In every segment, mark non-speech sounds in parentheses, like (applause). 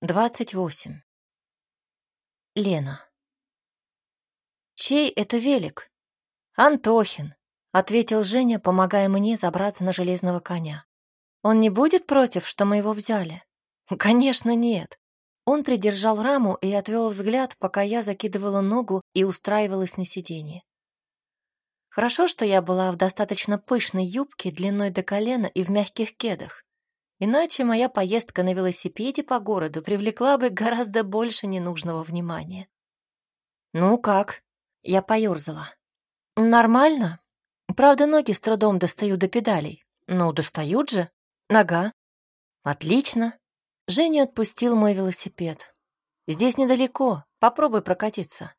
28. Лена. «Чей это велик?» «Антохин», — ответил Женя, помогая мне забраться на железного коня. «Он не будет против, что мы его взяли?» (laughs) «Конечно, нет». Он придержал раму и отвел взгляд, пока я закидывала ногу и устраивалась на сиденье. Хорошо, что я была в достаточно пышной юбке длиной до колена и в мягких кедах. Иначе моя поездка на велосипеде по городу привлекла бы гораздо больше ненужного внимания. «Ну как?» Я поёрзала. «Нормально. Правда, ноги с трудом достают до педалей. Ну, достают же. Нога. Отлично». Женя отпустил мой велосипед. «Здесь недалеко. Попробуй прокатиться».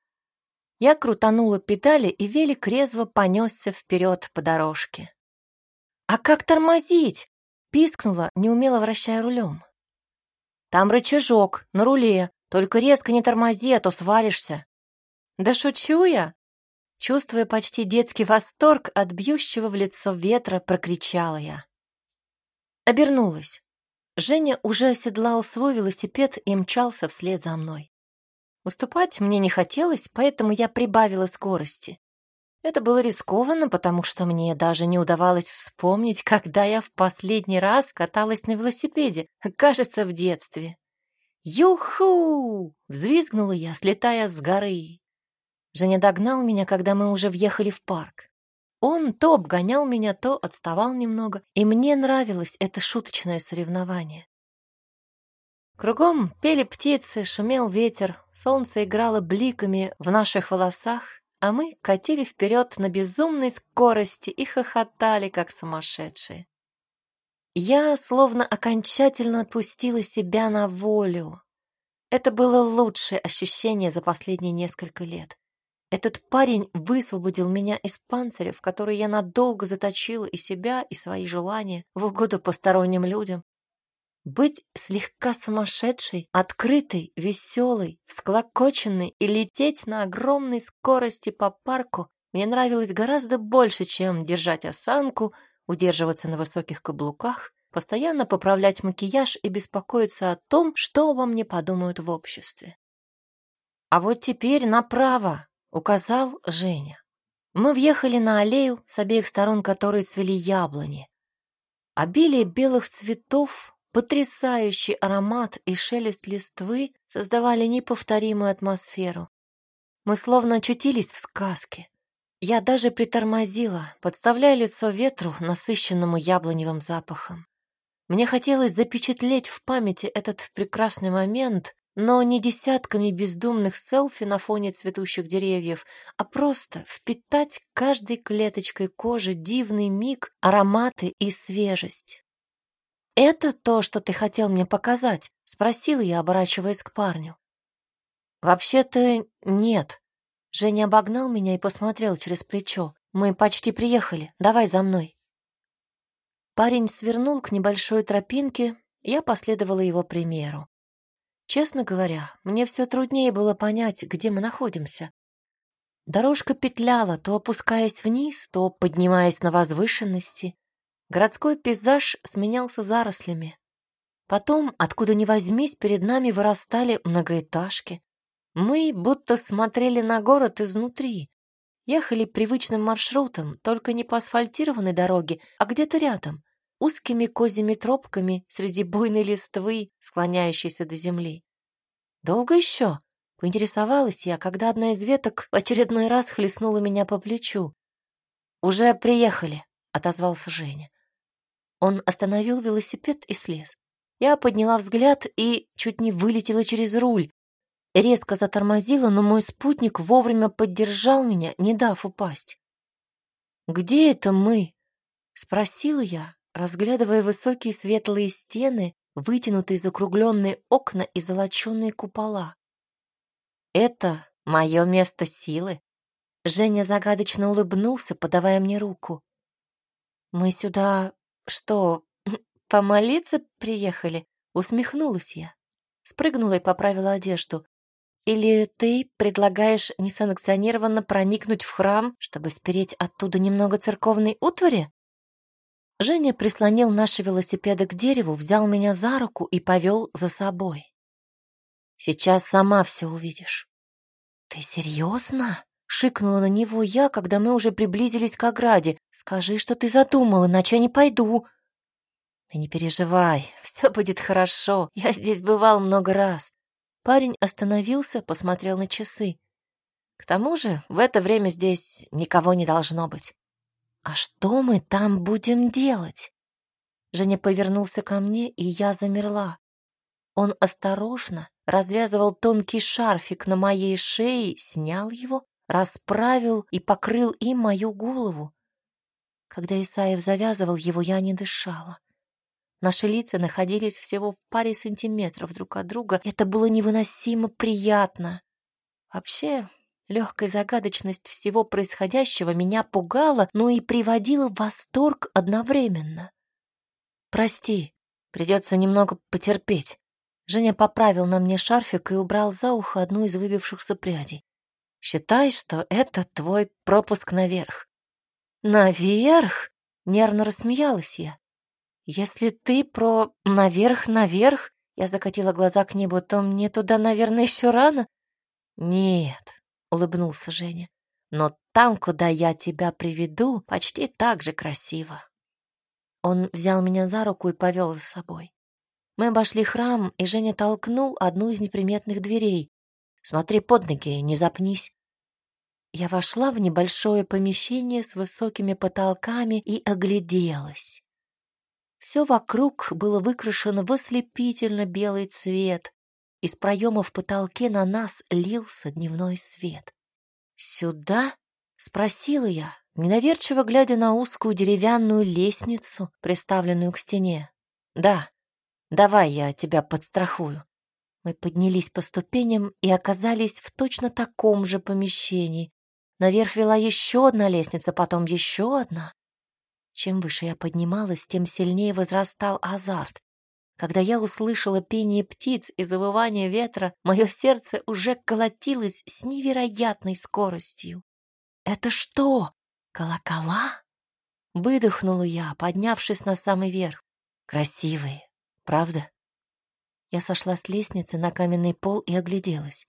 Я крутанула педали, и велик резво понесся вперед по дорожке. «А как тормозить?» Пискнула, неумело вращая рулем. «Там рычажок, на руле, только резко не тормози, а то свалишься». «Да шучу я!» Чувствуя почти детский восторг от бьющего в лицо ветра, прокричала я. Обернулась. Женя уже оседлал свой велосипед и мчался вслед за мной. Уступать мне не хотелось, поэтому я прибавила скорости. Это было рискованно, потому что мне даже не удавалось вспомнить, когда я в последний раз каталась на велосипеде, кажется, в детстве. «Юху!» — взвизгнула я, слетая с горы. Женя догнал меня, когда мы уже въехали в парк. Он то обгонял меня, то отставал немного, и мне нравилось это шуточное соревнование. Кругом пели птицы, шумел ветер, солнце играло бликами в наших волосах, а мы катили вперед на безумной скорости и хохотали, как сумасшедшие. Я словно окончательно отпустила себя на волю. Это было лучшее ощущение за последние несколько лет. Этот парень высвободил меня из панциря, в который я надолго заточила и себя, и свои желания в угоду посторонним людям. Быть слегка сумасшедшей, открытой, веселой, всклокоченной и лететь на огромной скорости по парку мне нравилось гораздо больше, чем держать осанку, удерживаться на высоких каблуках, постоянно поправлять макияж и беспокоиться о том, что обо мне подумают в обществе. «А вот теперь направо», — указал Женя. Мы въехали на аллею, с обеих сторон которой цвели яблони. Обилие белых цветов Потрясающий аромат и шелест листвы создавали неповторимую атмосферу. Мы словно очутились в сказке. Я даже притормозила, подставляя лицо ветру, насыщенному яблоневым запахом. Мне хотелось запечатлеть в памяти этот прекрасный момент, но не десятками бездумных селфи на фоне цветущих деревьев, а просто впитать каждой клеточкой кожи дивный миг, ароматы и свежесть. «Это то, что ты хотел мне показать?» — спросила я, оборачиваясь к парню. «Вообще-то нет». Женя обогнал меня и посмотрел через плечо. «Мы почти приехали. Давай за мной». Парень свернул к небольшой тропинке, я последовала его примеру. Честно говоря, мне все труднее было понять, где мы находимся. Дорожка петляла, то опускаясь вниз, то поднимаясь на возвышенности. Городской пейзаж сменялся зарослями. Потом, откуда ни возьмись, перед нами вырастали многоэтажки. Мы будто смотрели на город изнутри. Ехали привычным маршрутом, только не по асфальтированной дороге, а где-то рядом, узкими козьими тропками среди буйной листвы, склоняющейся до земли. «Долго еще?» — поинтересовалась я, когда одна из веток в очередной раз хлестнула меня по плечу. «Уже приехали», — отозвался Женя. Он остановил велосипед и слез. Я подняла взгляд и чуть не вылетела через руль. Резко затормозила, но мой спутник вовремя поддержал меня, не дав упасть. «Где это мы?» — спросила я, разглядывая высокие светлые стены, вытянутые закругленные окна и золоченые купола. «Это мое место силы», — Женя загадочно улыбнулся, подавая мне руку. «Мы сюда «Что, (laughs) помолиться приехали?» — усмехнулась я. Спрыгнула и поправила одежду. «Или ты предлагаешь несанкционированно проникнуть в храм, чтобы спереть оттуда немного церковной утвари?» Женя прислонил наши велосипеды к дереву, взял меня за руку и повел за собой. Сейчас сама все увидишь». «Ты серьезно?» — шикнула на него я, когда мы уже приблизились к ограде. «Скажи, что ты задумал, иначе я не пойду». «Ты не переживай, (laughs) все будет хорошо. Я здесь бывал много раз». Парень остановился, посмотрел на часы. «К тому же в это время здесь никого не должно быть». «А что мы там будем делать?» Женя повернулся ко мне, и я замерла. Он осторожно развязывал тонкий шарфик на моей шее, снял его, расправил и покрыл им мою голову. Когда Исаев завязывал его, я не дышала. Наши лица находились всего в паре сантиметров друг от друга. Это было невыносимо приятно. Вообще, легкая загадочность всего происходящего меня пугала, но и приводила в восторг одновременно. «Прости, придется немного потерпеть». Женя поправил на мне шарфик и убрал за ухо одну из выбившихся прядей. «Считай, что это твой пропуск наверх». «Наверх?» — нервно рассмеялась я. «Если ты про наверх-наверх...» Я закатила глаза к небу, то мне туда, наверное, еще рано. «Нет», — улыбнулся Женя, «но там, куда я тебя приведу, почти так же красиво». Он взял меня за руку и повел за собой. Мы обошли храм, и Женя толкнул одну из неприметных дверей. «Смотри под ноги, не запнись». Я вошла в небольшое помещение с высокими потолками и огляделась. Все вокруг было выкрашено в ослепительно белый цвет. Из проема в потолке на нас лился дневной свет. «Сюда?» — спросила я, недоверчиво глядя на узкую деревянную лестницу, приставленную к стене. «Да, давай я тебя подстрахую». Мы поднялись по ступеням и оказались в точно таком же помещении. Наверх вела еще одна лестница, потом еще одна. Чем выше я поднималась, тем сильнее возрастал азарт. Когда я услышала пение птиц и завывание ветра, мое сердце уже колотилось с невероятной скоростью. «Это что, колокола?» Выдохнула я, поднявшись на самый верх. «Красивые, правда?» Я сошла с лестницы на каменный пол и огляделась.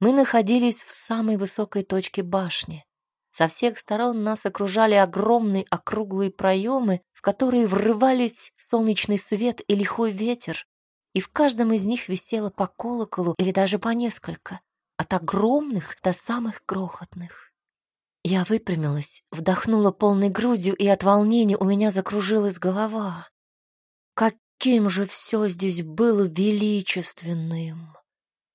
Мы находились в самой высокой точке башни. Со всех сторон нас окружали огромные округлые проемы, в которые врывались солнечный свет и лихой ветер, и в каждом из них висело по колоколу или даже по несколько, от огромных до самых крохотных. Я выпрямилась, вдохнула полной грудью, и от волнения у меня закружилась голова. Каким же все здесь было величественным!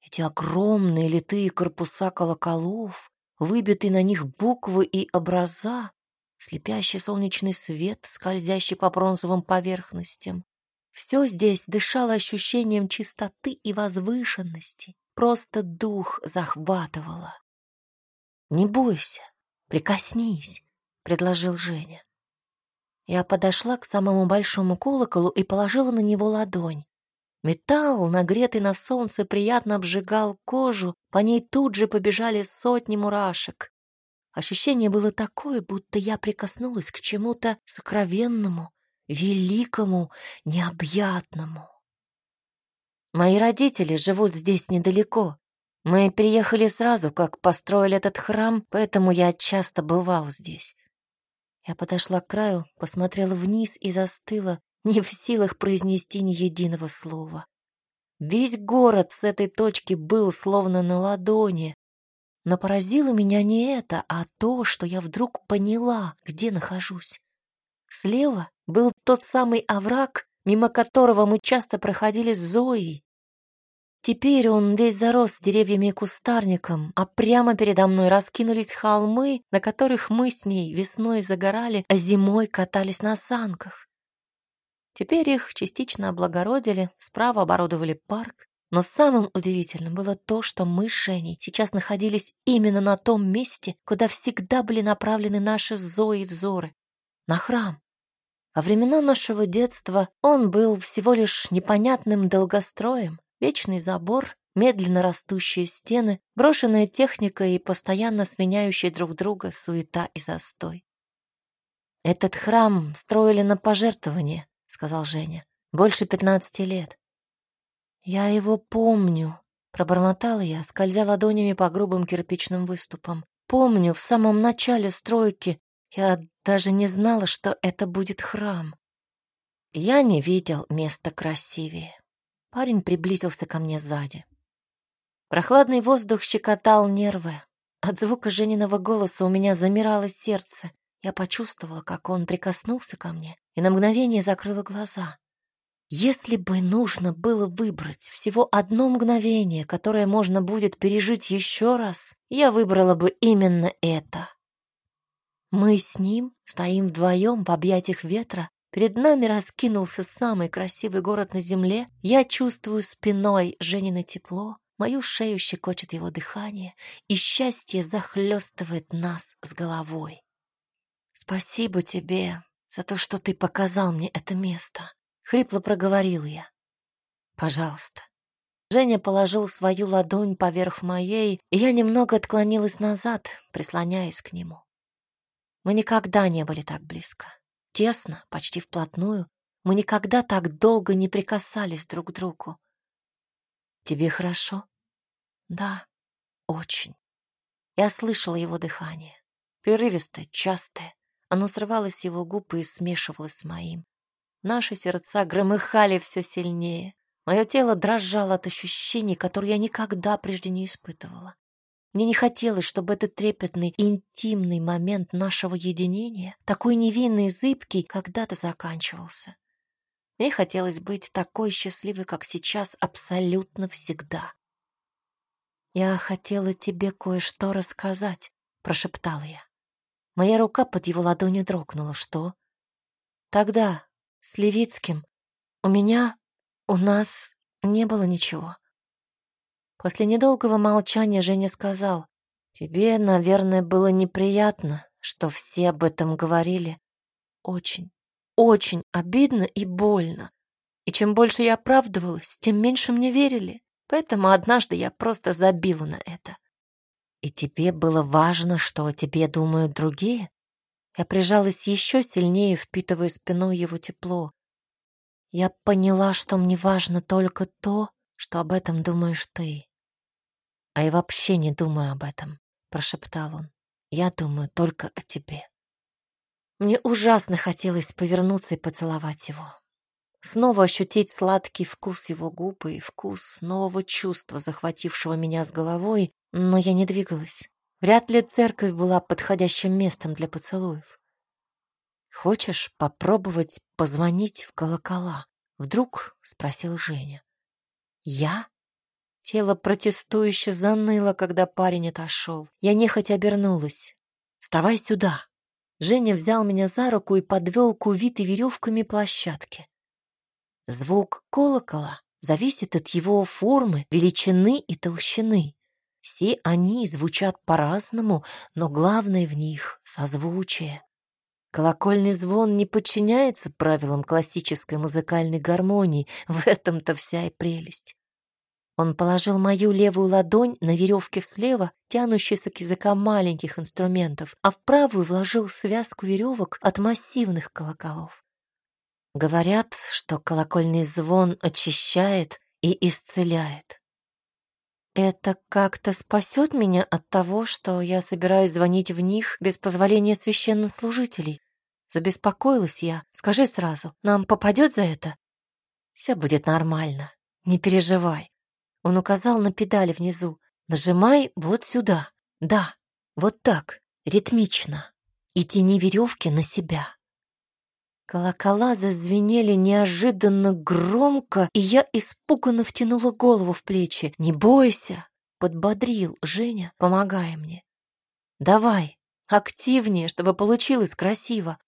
Эти огромные литые корпуса колоколов, выбиты на них буквы и образа, слепящий солнечный свет, скользящий по бронзовым поверхностям. Все здесь дышало ощущением чистоты и возвышенности, просто дух захватывало. «Не бойся, прикоснись», — предложил Женя. Я подошла к самому большому колоколу и положила на него ладонь. Металл, нагретый на солнце, приятно обжигал кожу, по ней тут же побежали сотни мурашек. Ощущение было такое, будто я прикоснулась к чему-то сокровенному, великому, необъятному. Мои родители живут здесь недалеко. Мы приехали сразу, как построили этот храм, поэтому я часто бывал здесь. Я подошла к краю, посмотрела вниз и застыла, не в силах произнести ни единого слова. Весь город с этой точки был словно на ладони. Но поразило меня не это, а то, что я вдруг поняла, где нахожусь. Слева был тот самый овраг, мимо которого мы часто проходили с Зоей. Теперь он весь зарос деревьями и кустарником, а прямо передо мной раскинулись холмы, на которых мы с ней весной загорали, а зимой катались на санках. Теперь их частично облагородили, справа оборудовали парк. Но самым удивительным было то, что мы с Женей сейчас находились именно на том месте, куда всегда были направлены наши Зои взоры — на храм. Во времена нашего детства он был всего лишь непонятным долгостроем, вечный забор, медленно растущие стены, брошенная техника и постоянно сменяющие друг друга суета и застой. Этот храм строили на пожертвование, сказал Женя. Больше пятнадцати лет. Я его помню, Пробормотала я, скользя ладонями по грубым кирпичным выступам. Помню, в самом начале стройки я даже не знала, что это будет храм. Я не видел места красивее. Парень приблизился ко мне сзади. Прохладный воздух щекотал нервы. От звука Жениного голоса у меня замирало сердце. Я почувствовала, как он прикоснулся ко мне, и на мгновение закрыла глаза. Если бы нужно было выбрать всего одно мгновение, которое можно будет пережить еще раз, я выбрала бы именно это. Мы с ним стоим вдвоем в объятиях ветра, перед нами раскинулся самый красивый город на земле, я чувствую спиной Женина тепло, мою шею щекочет его дыхание, и счастье захлестывает нас с головой. Спасибо тебе за то, что ты показал мне это место. Хрипло проговорил я. «Пожалуйста». Женя положил свою ладонь поверх моей, и я немного отклонилась назад, прислоняясь к нему. Мы никогда не были так близко. Тесно, почти вплотную. Мы никогда так долго не прикасались друг к другу. «Тебе хорошо?» «Да, очень». Я слышала его дыхание. Прерывистое, частое. Оно срывалось с его губ и смешивалось с моим. Наши сердца громыхали все сильнее. Мое тело дрожало от ощущений, которые я никогда прежде не испытывала. Мне не хотелось, чтобы этот трепетный, интимный момент нашего единения, такой невинный и зыбкий, когда-то заканчивался. Мне хотелось быть такой счастливой, как сейчас, абсолютно всегда. «Я хотела тебе кое-что рассказать», — прошептала я. Моя рука под его ладонью дрогнула. «Что?» «Тогда, с Левицким. У меня, у нас не было ничего. После недолгого молчания Женя сказал, «Тебе, наверное, было неприятно, что все об этом говорили. Очень, очень обидно и больно. И чем больше я оправдывалась, тем меньше мне верили. Поэтому однажды я просто забила на это. И тебе было важно, что о тебе думают другие? Я прижалась еще сильнее, впитывая спиной его тепло. Я поняла, что мне важно только то, что об этом думаешь ты. А я вообще не думаю об этом, прошептал он. Я думаю только о тебе. Мне ужасно хотелось повернуться и поцеловать его. Снова ощутить сладкий вкус его губ и вкус нового чувства, захватившего меня с головой, но я не двигалась. Вряд ли церковь была подходящим местом для поцелуев. «Хочешь попробовать позвонить в колокола?» — вдруг спросил Женя. «Я?» Тело протестующе заныло, когда парень отошел. Я нехотя обернулась. «Вставай сюда!» Женя взял меня за руку и подвел к увитой веревками площадке. Звук колокола зависит от его формы, величины и толщины. Все они звучат по-разному, но главное в них — созвучие. Колокольный звон не подчиняется правилам классической музыкальной гармонии, в этом-то вся и прелесть. Он положил мою левую ладонь на веревке слева, тянущейся к языкам маленьких инструментов, а в правую вложил связку веревок от массивных колоколов. Говорят, что колокольный звон очищает и исцеляет. Это как-то спасет меня от того, что я собираюсь звонить в них без позволения священнослужителей. Забеспокоилась я. Скажи сразу, нам попадет за это? Все будет нормально. Не переживай. Он указал на педали внизу. Нажимай вот сюда. Да, вот так, ритмично. И тяни веревки на себя. Колокола зазвенели неожиданно громко, и я испуганно втянула голову в плечи. «Не бойся!» — подбодрил Женя, помогая мне. «Давай, активнее, чтобы получилось красиво!»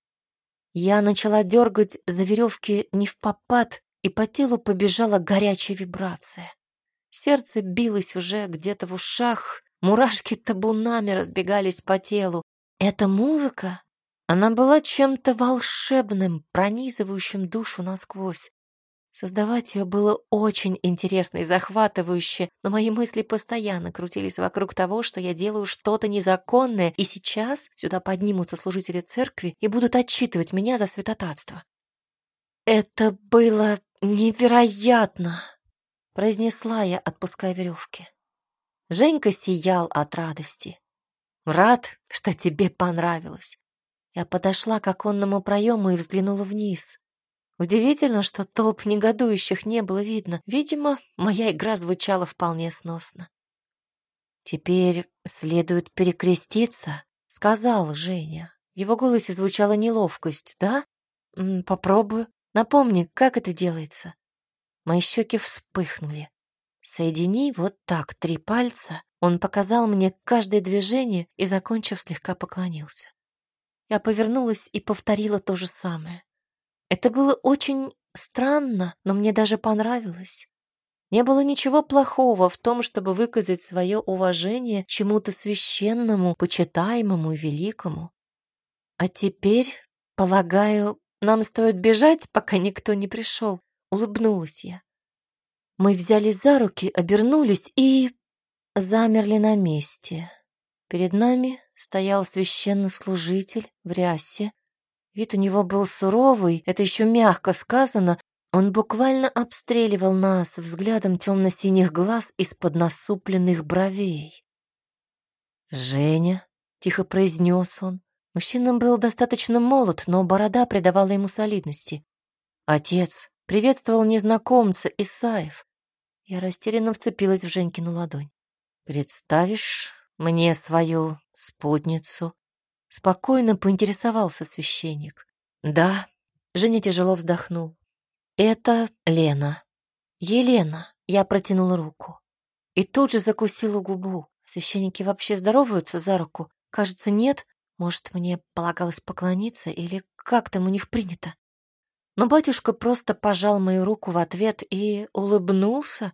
Я начала дергать за веревки не в попад, и по телу побежала горячая вибрация. Сердце билось уже где-то в ушах, мурашки табунами разбегались по телу. Эта музыка она была чем-то волшебным, пронизывающим душу насквозь. Создавать ее было очень интересно и захватывающе, но мои мысли постоянно крутились вокруг того, что я делаю что-то незаконное, и сейчас сюда поднимутся служители церкви и будут отчитывать меня за святотатство. Это было невероятно. Произнесла я, отпуская веревки. Женька сиял от радости. Рад, что тебе понравилось. Я подошла к оконному проему и взглянула вниз. Удивительно, что толп негодующих не было видно. Видимо, моя игра звучала вполне сносно. «Теперь следует перекреститься», — сказал Женя. В его голосе звучала неловкость. «Да? Попробую. Напомни, как это делается?» Мои щеки вспыхнули. «Соедини вот так три пальца». Он показал мне каждое движение и, закончив, слегка поклонился. Я повернулась и повторила то же самое. Это было очень странно, но мне даже понравилось. Не было ничего плохого в том, чтобы выказать свое уважение чему-то священному, почитаемому и великому. А теперь, полагаю, нам стоит бежать, пока никто не пришел. Улыбнулась я. Мы взялись за руки, обернулись и... замерли на месте. Перед нами стоял священнослужитель в рясе. Вид у него был суровый, это еще мягко сказано, он буквально обстреливал нас взглядом темно-синих глаз из-под насупленных бровей. «Женя», — тихо произнес он, мужчина был достаточно молод, но борода придавала ему солидности. «Отец», — приветствовал незнакомца Исаев. Я растерянно вцепилась в Женькину ладонь. «Представишь мне свою спутницу?» Спокойно поинтересовался священник. «Да», — Женя тяжело вздохнул. «Это Лена. Елена». Я протянула руку. И тут же закусила губу. Священники вообще здороваются за руку? Кажется, нет. Может, мне полагалось поклониться или как там у них принято? Но батюшка просто пожал мою руку в ответ и улыбнулся.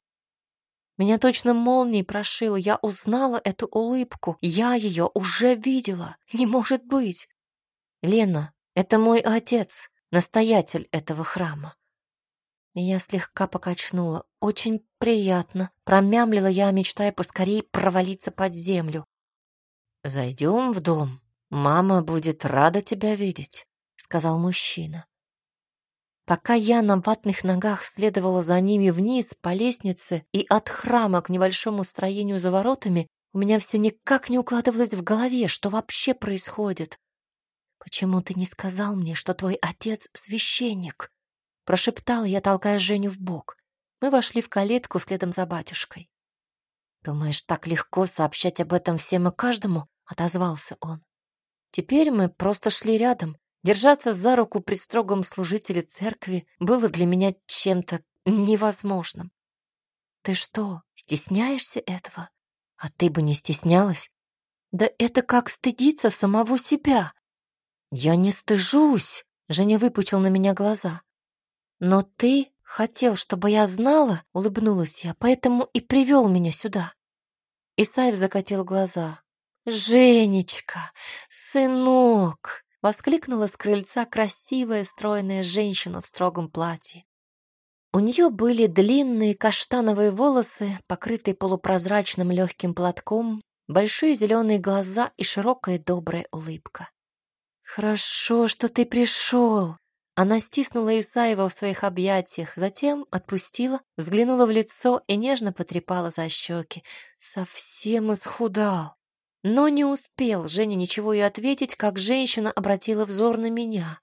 Меня точно молнией прошило. Я узнала эту улыбку. Я ее уже видела. Не может быть. Лена, это мой отец, настоятель этого храма. Меня слегка покачнуло. Очень приятно. Промямлила я, мечтая поскорее провалиться под землю. «Зайдем в дом. Мама будет рада тебя видеть», — сказал мужчина. Пока я на ватных ногах следовала за ними вниз по лестнице и от храма к небольшому строению за воротами, у меня все никак не укладывалось в голове, что вообще происходит. «Почему ты не сказал мне, что твой отец — священник?» Прошептала я, толкая Женю в бок. Мы вошли в калитку следом за батюшкой. «Думаешь, так легко сообщать об этом всем и каждому?» — отозвался он. Теперь мы просто шли рядом. Держаться за руку при строгом служителе церкви было для меня чем-то невозможным. «Ты что, стесняешься этого? А ты бы не стеснялась? Да это как стыдиться самого себя!» «Я не стыжусь!» — Женя выпучил на меня глаза. «Но ты хотел, чтобы я знала», — улыбнулась я, «поэтому и привел меня сюда». Исаев закатил глаза. «Женечка, сынок!» — воскликнула с крыльца красивая стройная женщина в строгом платье. У нее были длинные каштановые волосы, покрытые полупрозрачным легким платком, большие зеленые глаза и широкая добрая улыбка. «Хорошо, что ты пришел», она стиснула Исаева в своих объятиях, затем отпустила, взглянула в лицо и нежно потрепала за щеки. Совсем исхудал. Но не успел Женя ничего и ответить, как женщина обратила взор на меня.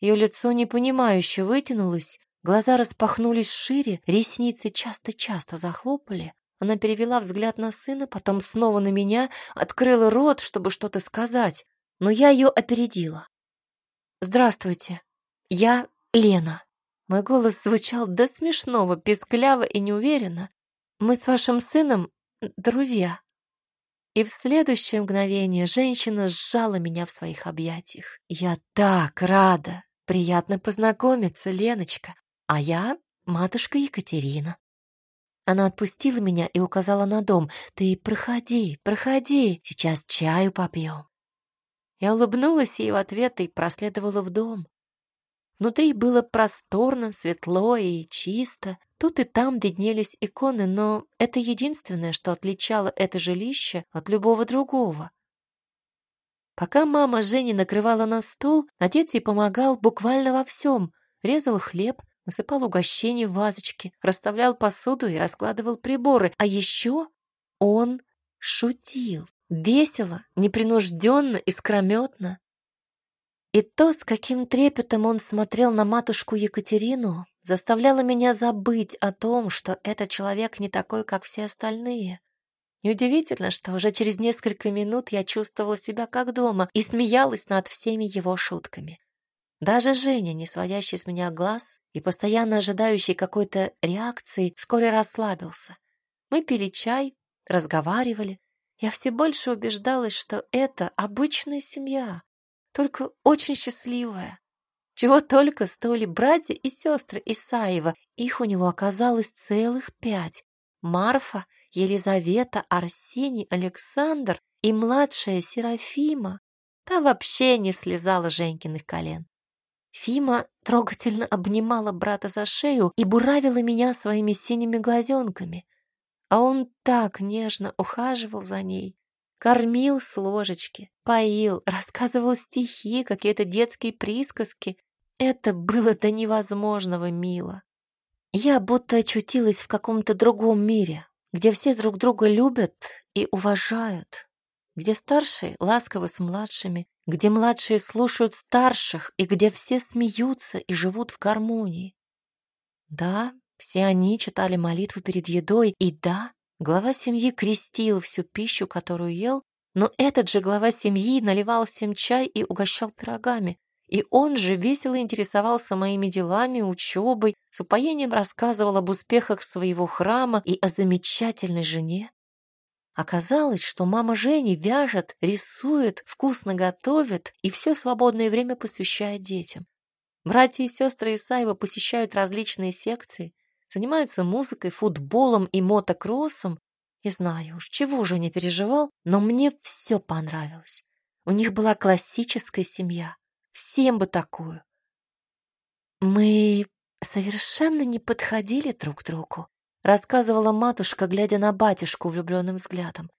Ее лицо непонимающе вытянулось, глаза распахнулись шире, ресницы часто-часто захлопали. Она перевела взгляд на сына, потом снова на меня, открыла рот, чтобы что-то сказать, но я ее опередила. «Здравствуйте», я Лена. Мой голос звучал до смешного, пескляво и неуверенно. Мы с вашим сыном друзья. И в следующее мгновение женщина сжала меня в своих объятиях. Я так рада. Приятно познакомиться, Леночка. А я матушка Екатерина. Она отпустила меня и указала на дом. «Ты проходи, проходи, сейчас чаю попьем». Я улыбнулась ей в ответ и проследовала в дом. Внутри было просторно, светло и чисто. Тут и там виднелись иконы, но это единственное, что отличало это жилище от любого другого. Пока мама Жени накрывала на стол, отец ей помогал буквально во всем. Резал хлеб, насыпал угощение в вазочки, расставлял посуду и раскладывал приборы. А еще он шутил. Весело, непринужденно, искрометно. И то, с каким трепетом он смотрел на матушку Екатерину, заставляло меня забыть о том, что этот человек не такой, как все остальные. Неудивительно, что уже через несколько минут я чувствовала себя как дома и смеялась над всеми его шутками. Даже Женя, не сводящий с меня глаз и постоянно ожидающий какой-то реакции, вскоре расслабился. Мы пили чай, разговаривали. Я все больше убеждалась, что это обычная семья, только очень счастливая. Чего только стоили братья и сестры Исаева. Их у него оказалось целых пять. Марфа, Елизавета, Арсений, Александр и младшая Серафима. Та вообще не слезала Женькиных колен. Фима трогательно обнимала брата за шею и буравила меня своими синими глазенками. А он так нежно ухаживал за ней, Кормил с ложечки, поил, рассказывал стихи, какие-то детские присказки. Это было до невозможного мило. Я будто очутилась в каком-то другом мире, где все друг друга любят и уважают, где старшие ласковы с младшими, где младшие слушают старших и где все смеются и живут в гармонии. Да, все они читали молитву перед едой, и да, Глава семьи крестил всю пищу, которую ел, но этот же глава семьи наливал всем чай и угощал пирогами. И он же весело интересовался моими делами, учебой, с упоением рассказывал об успехах своего храма и о замечательной жене. Оказалось, что мама Жени вяжет, рисует, вкусно готовит и все свободное время посвящает детям. Братья и сестры Исаева посещают различные секции, занимаются музыкой, футболом и мотокроссом. Не знаю уж, чего же не переживал, но мне все понравилось. У них была классическая семья. Всем бы такую. Мы совершенно не подходили друг к другу, рассказывала матушка, глядя на батюшку влюбленным взглядом.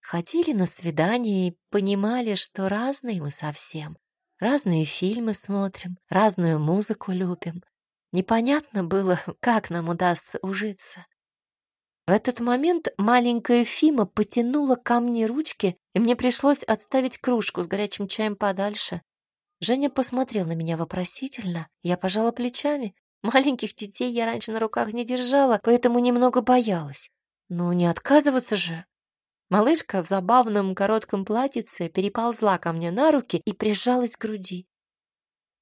Ходили на свидания и понимали, что разные мы совсем. Разные фильмы смотрим, разную музыку любим. Непонятно было, (laughs) как нам удастся ужиться. В этот момент маленькая Фима потянула ко мне ручки, и мне пришлось отставить кружку с горячим чаем подальше. Женя посмотрел на меня вопросительно, я пожала плечами. Маленьких детей я раньше на руках не держала, поэтому немного боялась. Ну, не отказываться же. Малышка в забавном коротком платьице переползла ко мне на руки и прижалась к груди.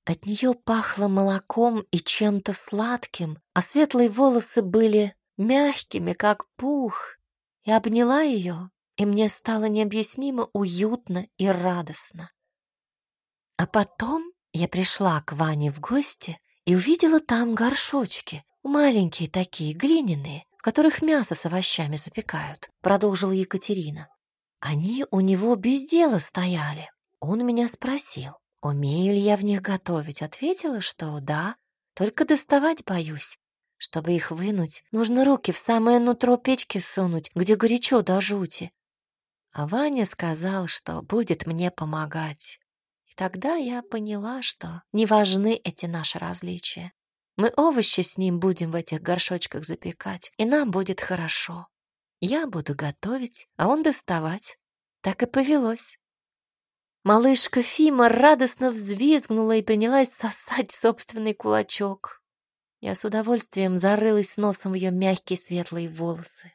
От нее пахло молоком и чем-то сладким, а светлые волосы были мягкими, как пух. Я обняла ее, и мне стало необъяснимо уютно и радостно. А потом я пришла к Ване в гости и увидела там горшочки, маленькие такие, глиняные, в которых мясо с овощами запекают, продолжила Екатерина. Они у него без дела стояли. Он меня спросил, Умею ли я в них готовить? Ответила, что да, только доставать боюсь. Чтобы их вынуть, нужно руки в самое нутро печки сунуть, где горячо до жути. А Ваня сказал, что будет мне помогать. И тогда я поняла, что не важны эти наши различия. Мы овощи с ним будем в этих горшочках запекать, и нам будет хорошо. Я буду готовить, а он доставать. Так и повелось. Малышка Фима радостно взвизгнула и принялась сосать собственный кулачок. Я с удовольствием зарылась носом в ее мягкие светлые волосы.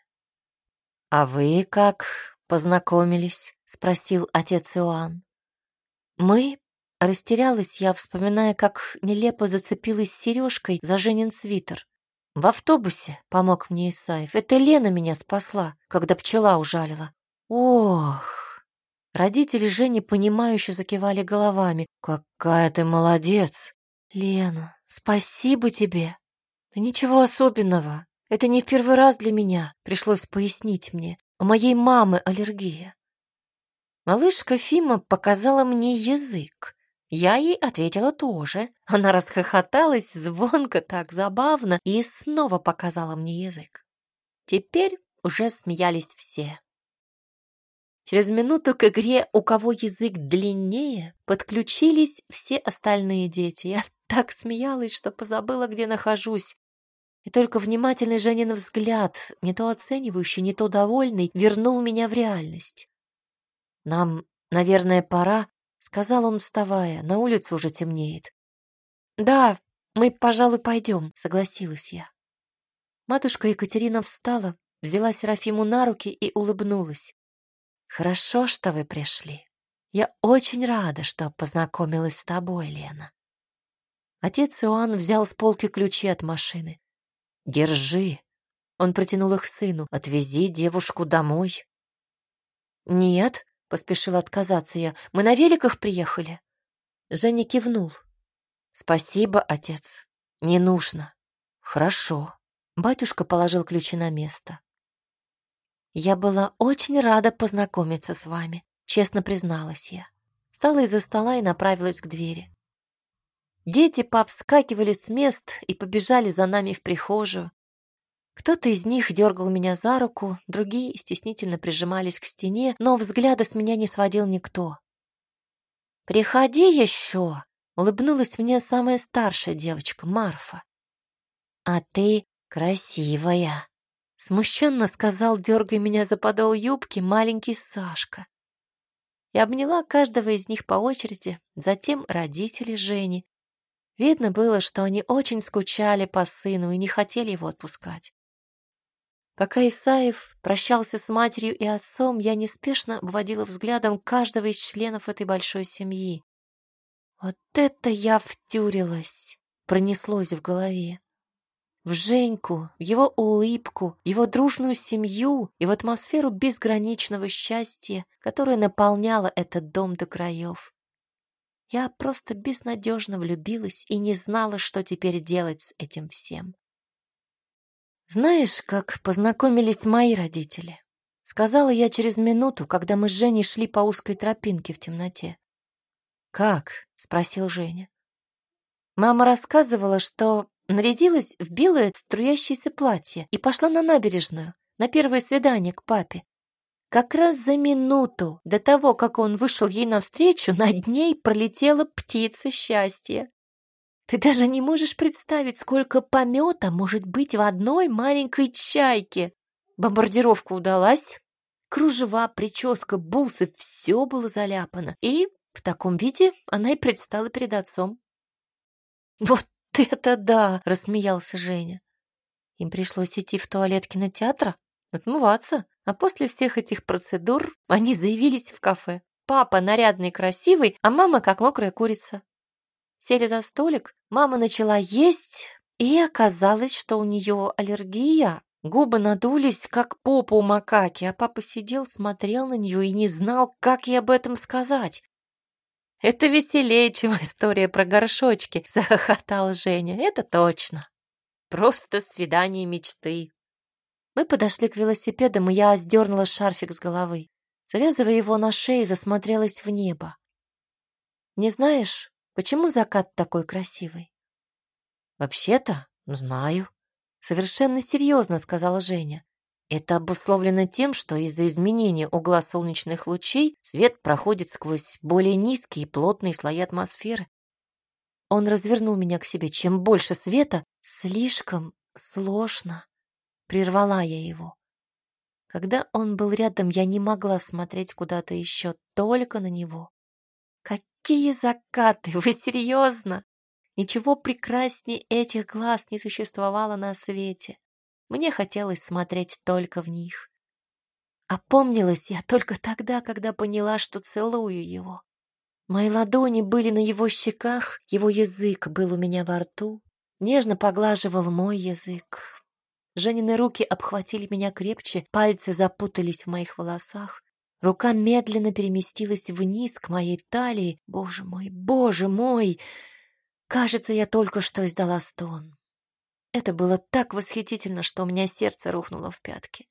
«А вы как познакомились?» — спросил отец Иоанн. «Мы?» — растерялась я, вспоминая, как нелепо зацепилась сережкой за Женин свитер. «В автобусе», — помог мне Исаев. «Это Лена меня спасла, когда пчела ужалила». «Ох!» Родители Жени понимающе закивали головами. «Какая ты молодец!» «Лена, спасибо тебе!» «Да ничего особенного. Это не в первый раз для меня. Пришлось пояснить мне. У моей мамы аллергия». Малышка Фима показала мне язык. Я ей ответила тоже. Она расхохоталась звонко, так забавно, и снова показала мне язык. Теперь уже смеялись все. Через минуту к игре «У кого язык длиннее» подключились все остальные дети. Я (laughs) так смеялась, что позабыла, где нахожусь. И только внимательный Женин взгляд, не то оценивающий, не то довольный, вернул меня в реальность. «Нам, наверное, пора», — сказал он, вставая, — «на улице уже темнеет». «Да, мы, пожалуй, пойдем», — согласилась я. Матушка Екатерина встала, взяла Серафиму на руки и улыбнулась. «Хорошо, что вы пришли. Я очень рада, что познакомилась с тобой, Лена». Отец Иоанн взял с полки ключи от машины. «Держи». Он протянул их сыну. «Отвези девушку домой». «Нет», — поспешил отказаться я, — «мы на великах приехали». Женя кивнул. «Спасибо, отец. Не нужно». «Хорошо». Батюшка положил ключи на место. «Я была очень рада познакомиться с вами», — честно призналась я. Встала из-за стола и направилась к двери. Дети повскакивали с мест и побежали за нами в прихожую. Кто-то из них дергал меня за руку, другие стеснительно прижимались к стене, но взгляда с меня не сводил никто. «Приходи еще!» — улыбнулась мне самая старшая девочка, Марфа. «А ты красивая!» — смущенно сказал, дергая меня за подол юбки, маленький Сашка. Я обняла каждого из них по очереди, затем родители Жени, Видно было, что они очень скучали по сыну и не хотели его отпускать. Пока Исаев прощался с матерью и отцом, я неспешно обводила взглядом каждого из членов этой большой семьи. Вот это я втюрилась, пронеслось в голове. В Женьку, в его улыбку, его дружную семью и в атмосферу безграничного счастья, которая наполняла этот дом до краев. Я просто безнадежно влюбилась и не знала, что теперь делать с этим всем. «Знаешь, как познакомились мои родители?» Сказала я через минуту, когда мы с Женей шли по узкой тропинке в темноте. «Как?» — спросил Женя. Мама рассказывала, что нарядилась в белое струящееся платье и пошла на набережную, на первое свидание к папе. Как раз за минуту до того, как он вышел ей навстречу, (laughs) над ней пролетела птица счастья. Ты даже не можешь представить, сколько помета может быть в одной маленькой чайке. Бомбардировка удалась. Кружева, прическа, бусы — все было заляпано. И в таком виде она и предстала перед отцом. «Вот это да!» — рассмеялся Женя. Им пришлось идти в туалет кинотеатра, отмываться. А после всех этих процедур они заявились в кафе. Папа нарядный красивый, а мама как мокрая курица. Сели за столик, мама начала есть, и оказалось, что у нее аллергия. Губы надулись, как попа у макаки, а папа сидел, смотрел на нее и не знал, как ей об этом сказать. «Это веселее, (laughs) чем история про горшочки», — захохотал Женя. «Это точно. Просто свидание мечты». Мы подошли к велосипедам, и я сдернула шарфик с головы. Завязывая его на шее, засмотрелась в небо. «Не знаешь, почему закат такой красивый?» «Вообще-то, знаю», — совершенно серьезно сказала Женя. Это обусловлено тем, что из-за изменения угла солнечных лучей свет проходит сквозь более низкие плотные слои атмосферы. Он развернул меня к себе. Чем больше света, слишком сложно. Прервала я его. Когда он был рядом, я не могла смотреть куда-то еще, только на него. Какие закаты! (laughs) Вы серьезно? Ничего прекраснее этих глаз не существовало на свете. Мне хотелось смотреть только в них. Опомнилась я только тогда, когда поняла, что целую его. Мои ладони были на его щеках, его язык был у меня во рту, нежно поглаживал мой язык. Женины руки обхватили меня крепче, пальцы запутались в моих волосах. Рука медленно переместилась вниз к моей талии. Боже мой, боже мой! Кажется, я только что издала стон. Это было так восхитительно, что у меня сердце рухнуло в пятки.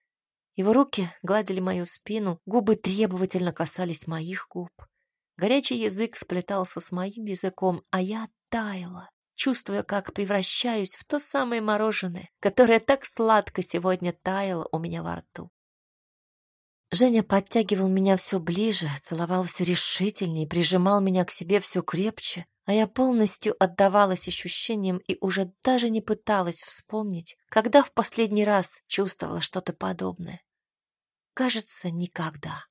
Его руки гладили мою спину, губы требовательно касались моих губ. Горячий язык сплетался с моим языком, а я таяла, чувствуя, как превращаюсь в то самое мороженое, которое так сладко сегодня таяло у меня во рту. Женя подтягивал меня все ближе, целовал все решительнее, прижимал меня к себе все крепче, а я полностью отдавалась ощущениям и уже даже не пыталась вспомнить, когда в последний раз чувствовала что-то подобное. Кажется, никогда.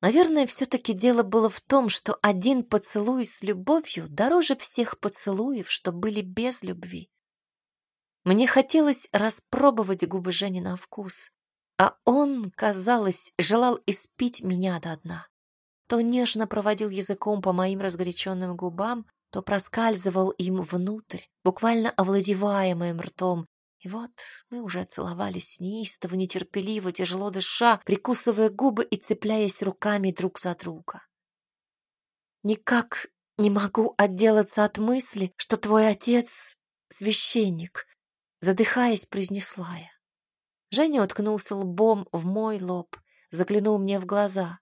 Наверное, все-таки дело было в том, что один поцелуй с любовью дороже всех поцелуев, что были без любви. Мне хотелось распробовать губы Жени на вкус, а он, казалось, желал испить меня до дна. То нежно проводил языком по моим разгоряченным губам, то проскальзывал им внутрь, буквально овладевая моим ртом, и вот мы уже целовались неистово, нетерпеливо, тяжело дыша, прикусывая губы и цепляясь руками друг за друга. Никак не могу отделаться от мысли, что твой отец — священник, задыхаясь, произнесла я. Женя уткнулся лбом в мой лоб, заглянул мне в глаза.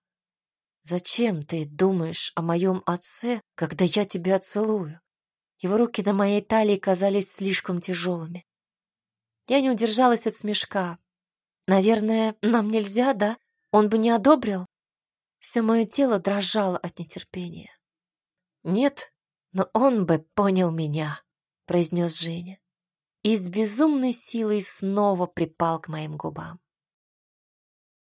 «Зачем ты думаешь о моем отце, когда я тебя целую?» Его руки на моей талии казались слишком тяжелыми. Я не удержалась от смешка. Наверное, нам нельзя, да? Он бы не одобрил? Все мое тело дрожало от нетерпения. Нет, но он бы понял меня, произнес Женя. И с безумной силой снова припал к моим губам.